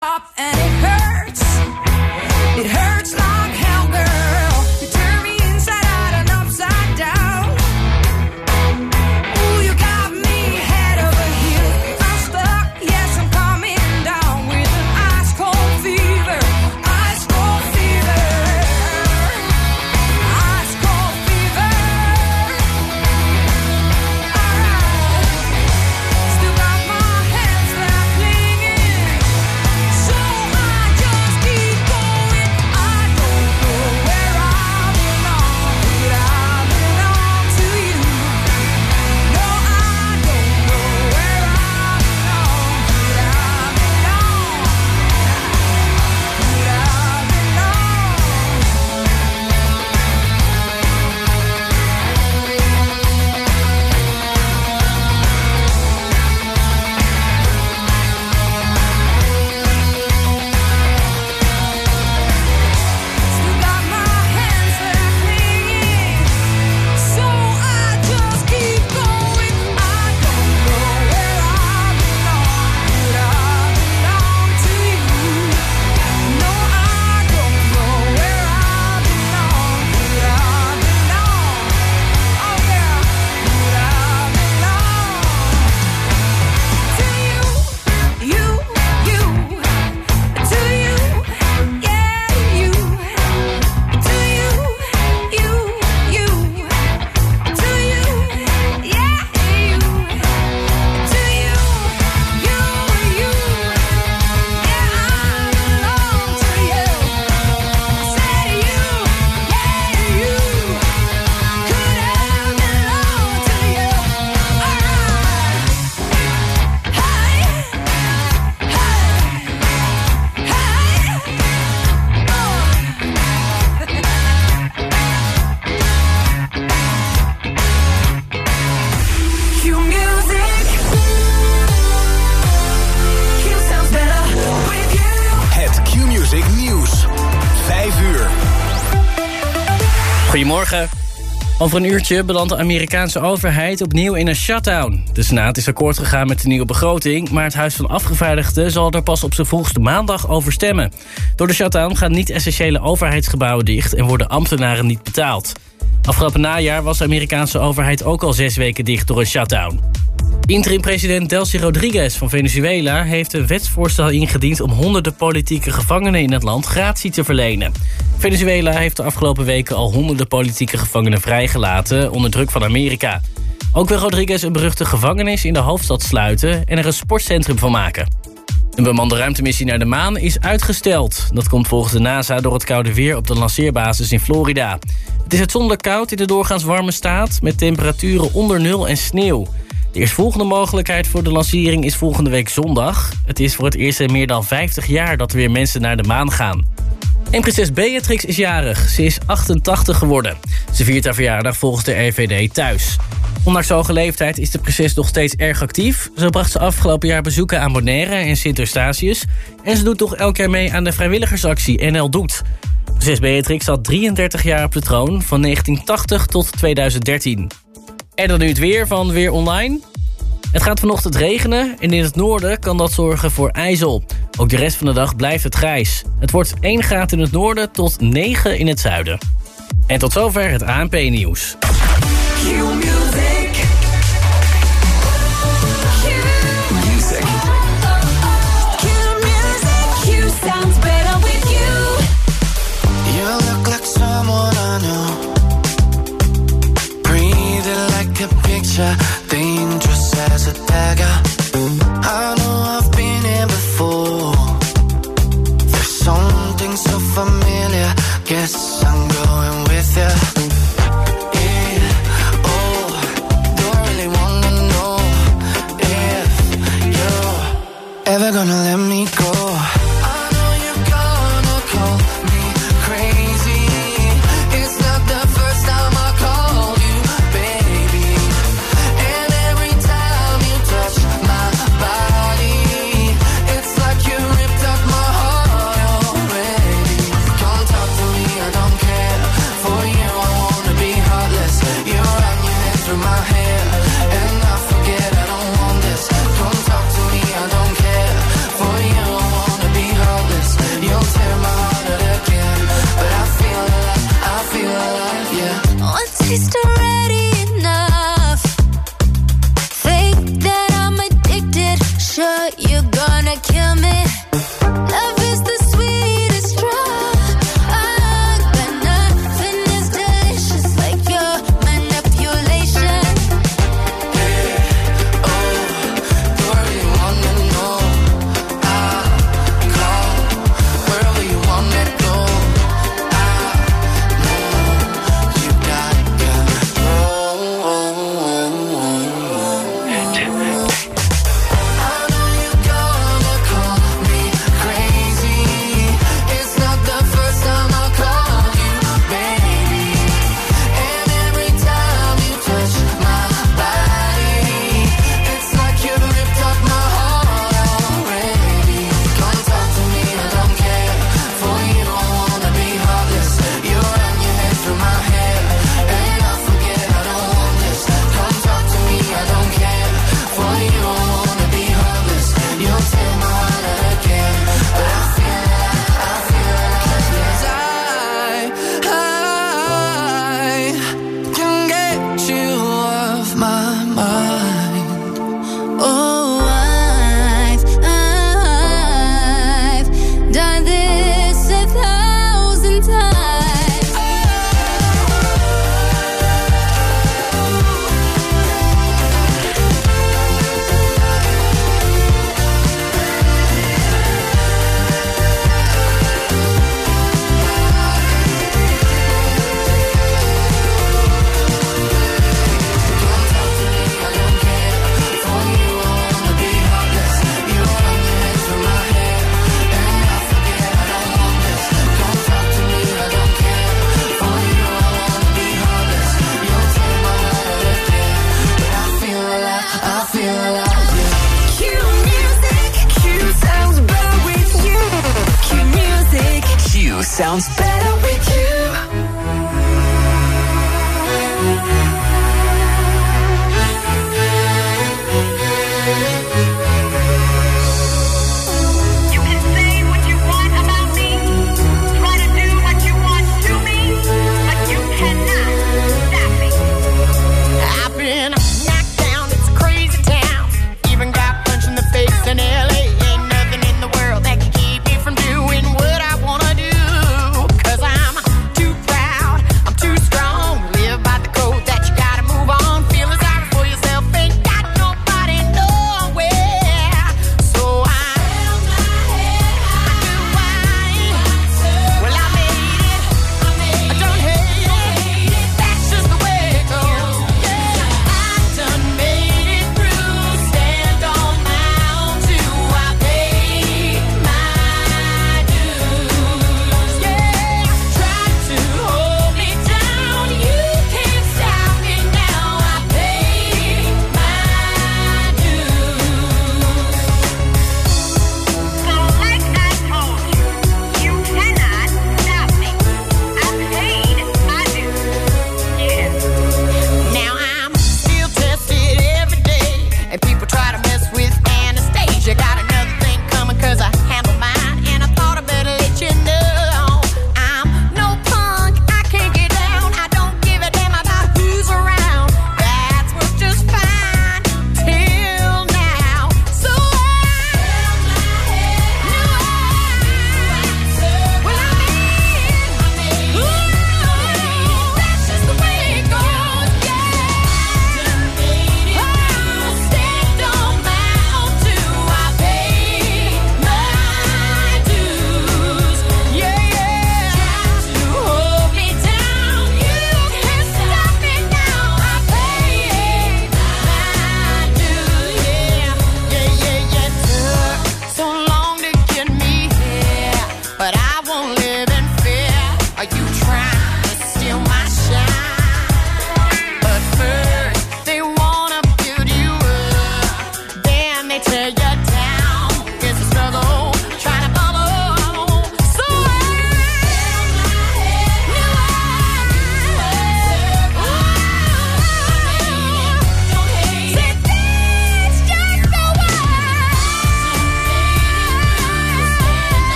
pop and it hurts. Over een uurtje belandt de Amerikaanse overheid opnieuw in een shutdown. De Senaat is akkoord gegaan met de nieuwe begroting... maar het Huis van Afgevaardigden zal er pas op zijn vroegste maandag over stemmen. Door de shutdown gaan niet-essentiële overheidsgebouwen dicht... en worden ambtenaren niet betaald. Afgelopen najaar was de Amerikaanse overheid ook al zes weken dicht door een shutdown. Interim-president Delcy Rodriguez van Venezuela heeft een wetsvoorstel ingediend om honderden politieke gevangenen in het land gratie te verlenen. Venezuela heeft de afgelopen weken al honderden politieke gevangenen vrijgelaten onder druk van Amerika. Ook wil Rodriguez een beruchte gevangenis in de hoofdstad sluiten en er een sportcentrum van maken. Een bemande ruimtemissie naar de maan is uitgesteld. Dat komt volgens de NASA door het koude weer op de lanceerbasis in Florida. Het is uitzonderlijk koud in de doorgaans warme staat... met temperaturen onder nul en sneeuw. De eerstvolgende mogelijkheid voor de lancering is volgende week zondag. Het is voor het eerst in meer dan 50 jaar dat er weer mensen naar de maan gaan. En prinses Beatrix is jarig. Ze is 88 geworden. Ze viert haar verjaardag volgens de RVD thuis. Ondanks hoge leeftijd is de prinses nog steeds erg actief. Zo bracht ze afgelopen jaar bezoeken aan Bonaire en Sint-Eustatius. En ze doet toch elk jaar mee aan de vrijwilligersactie NL Doet. Prinses Beatrix zat 33 jaar op de troon, van 1980 tot 2013. En dan nu het weer van Weer Online. Het gaat vanochtend regenen en in het noorden kan dat zorgen voor ijzel. Ook de rest van de dag blijft het grijs. Het wordt 1 graad in het noorden tot 9 in het zuiden. En tot zover het ANP-nieuws. Dangerous as a dagger.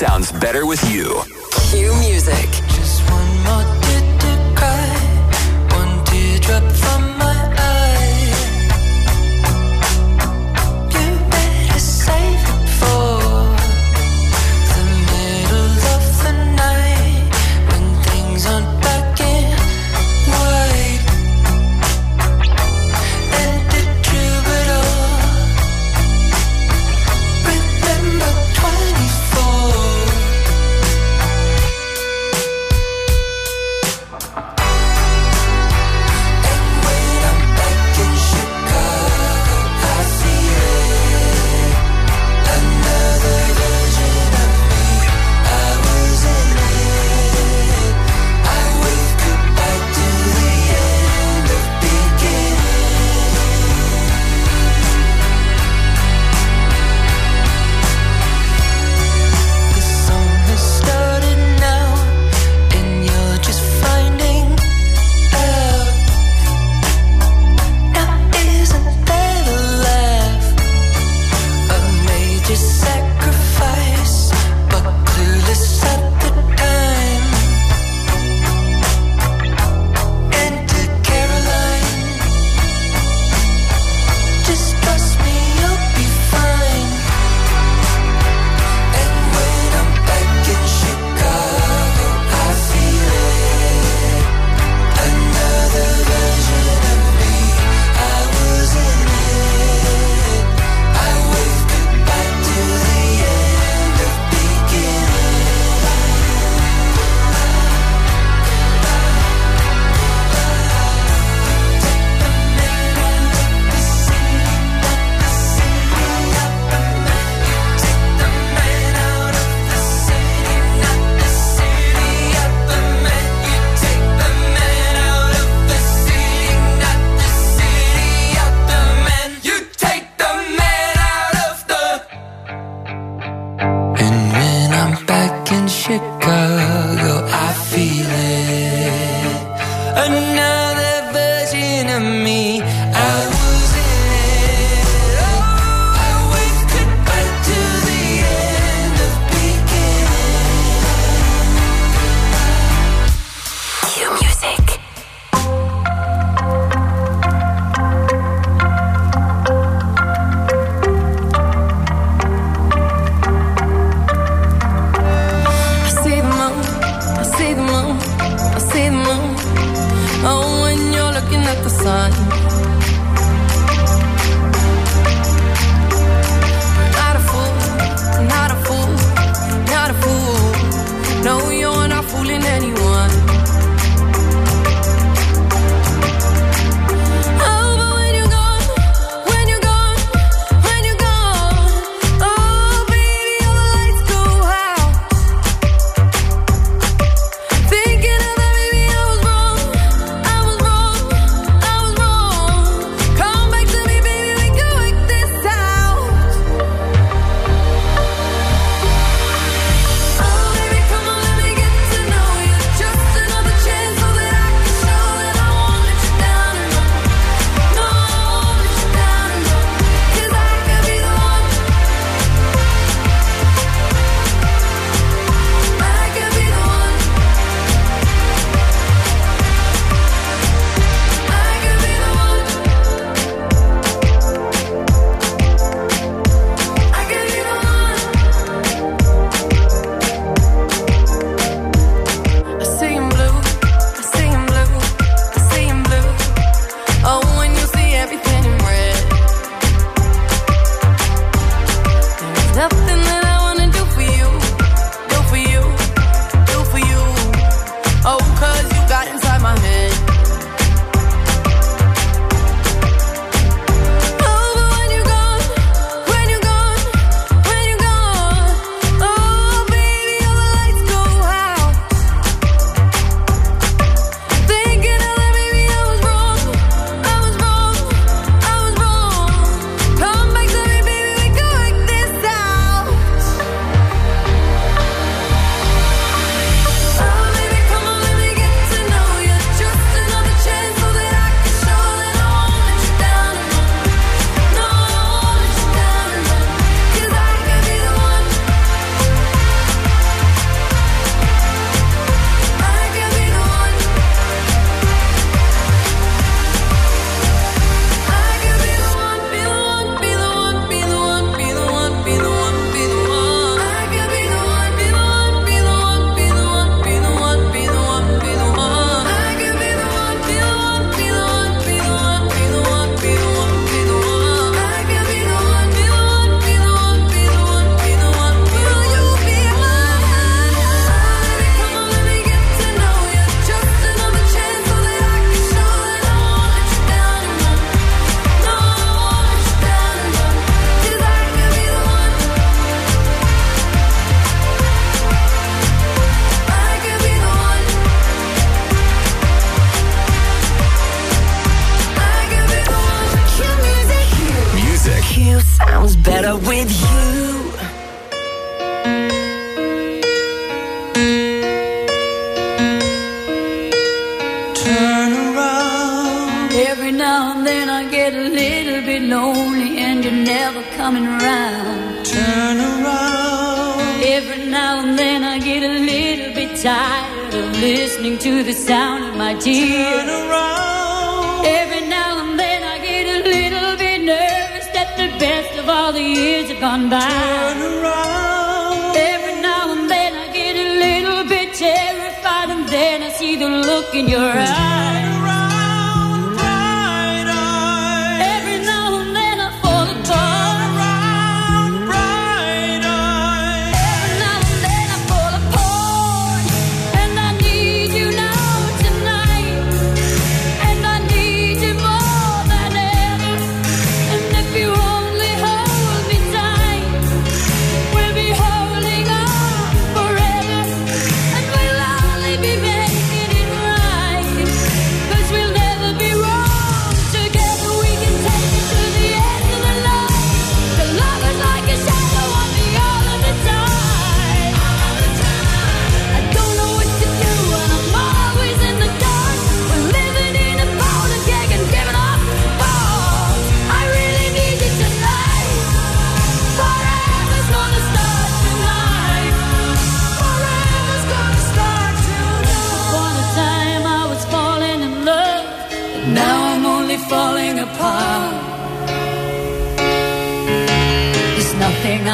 Sounds better with you. Cue music.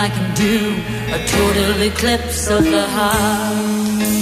I can do, a total eclipse of the heart.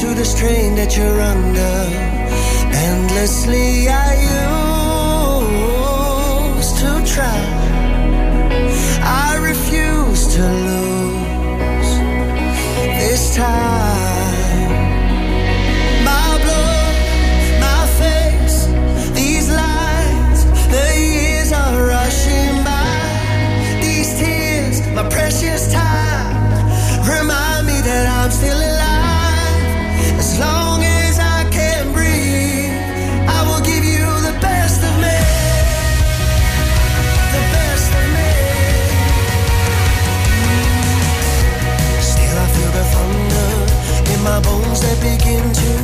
to the strain that you're under. Endlessly, I used to try. I refuse to lose this time. my bones that begin to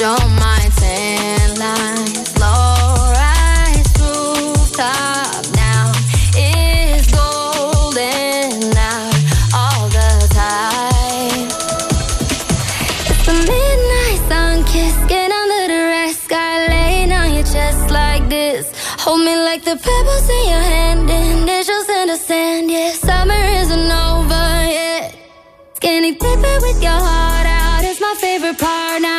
Show my tan lines, low rise rooftop now is golden out all the time. It's the midnight sun, kiss, get under the red sky, laying on your chest like this. Hold me like the pebbles in your hand, initials in the sand. Yeah, summer isn't over yet. Skinny dipping with your heart out is my favorite part now.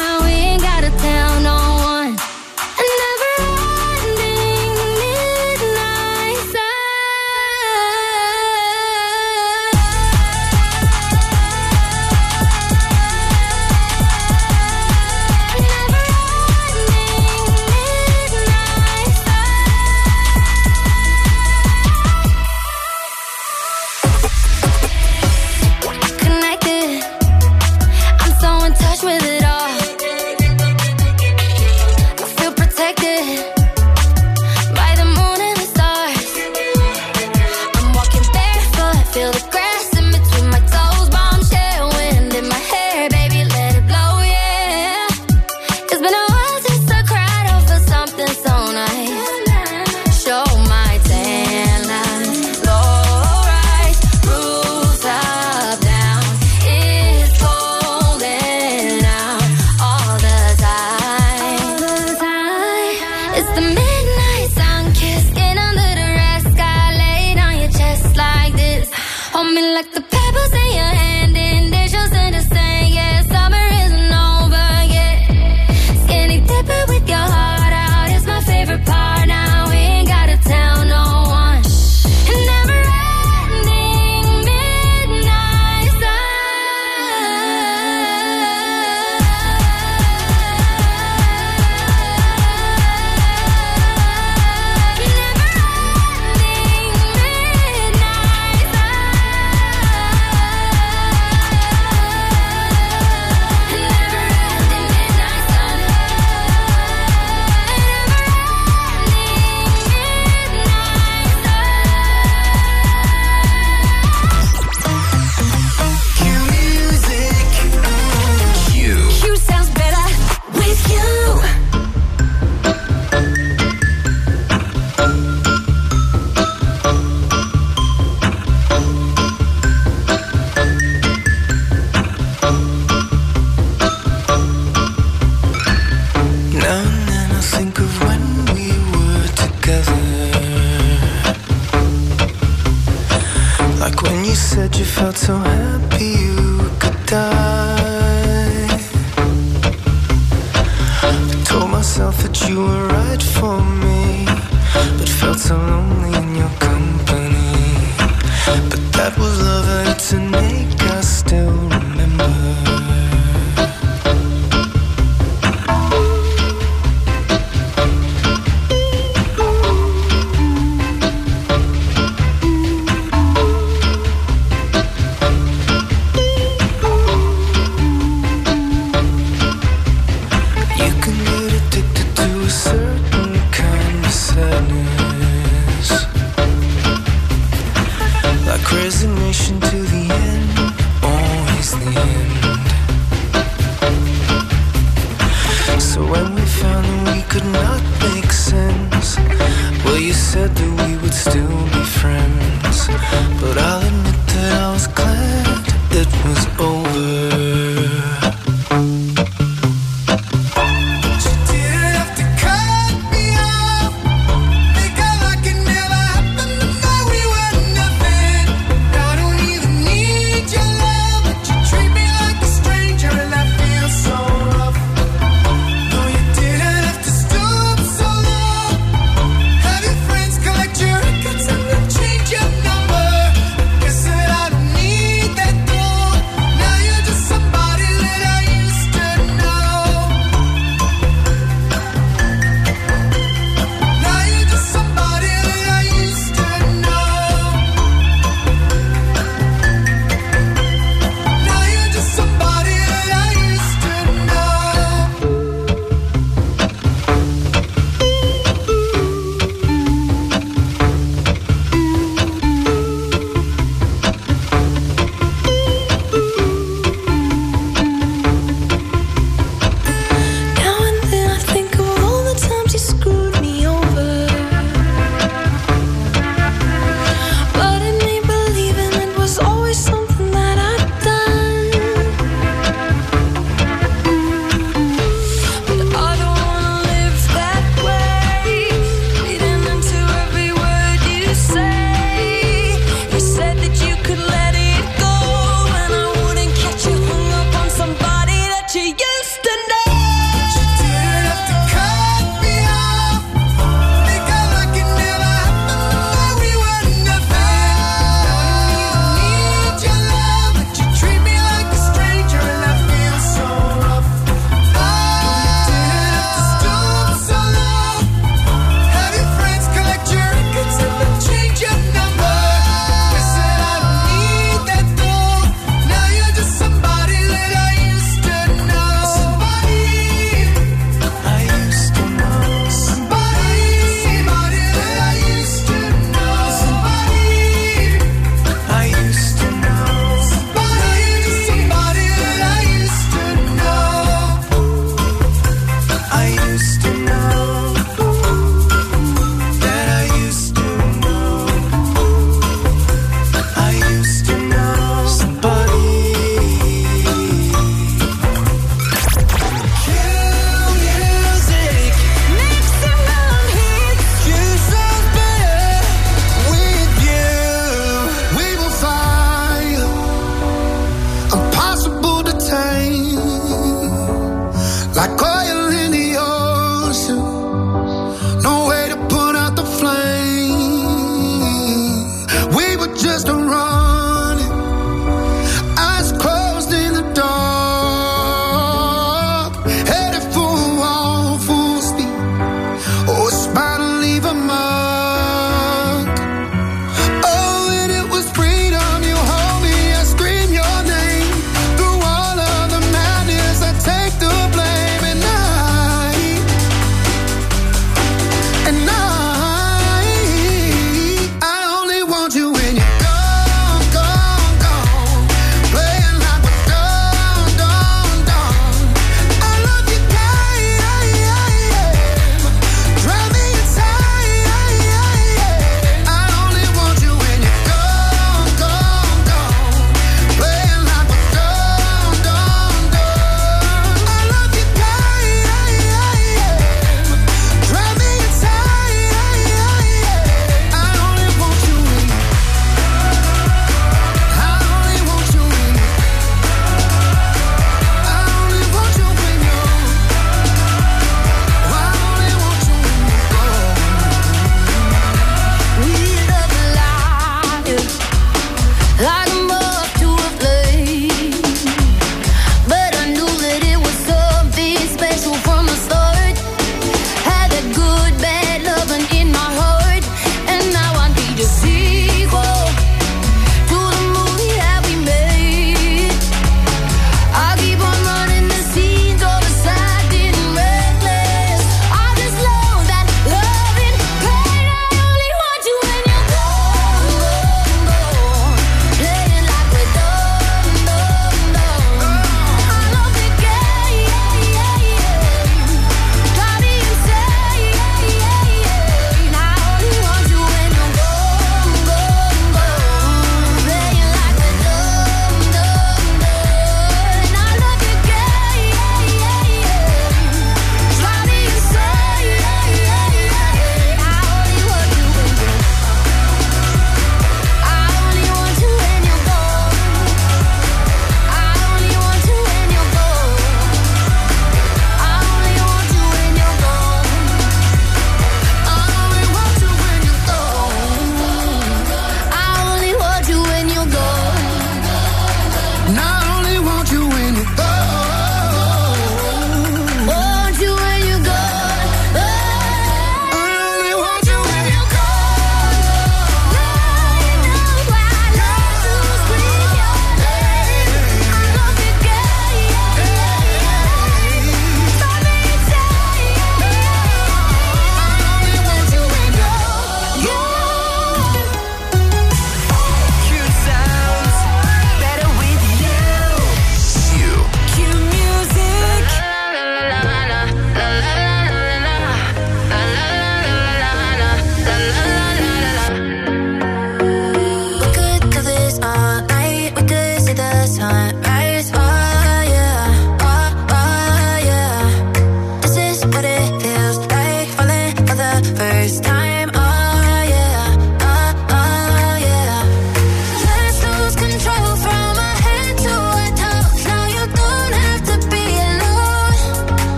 said that we would still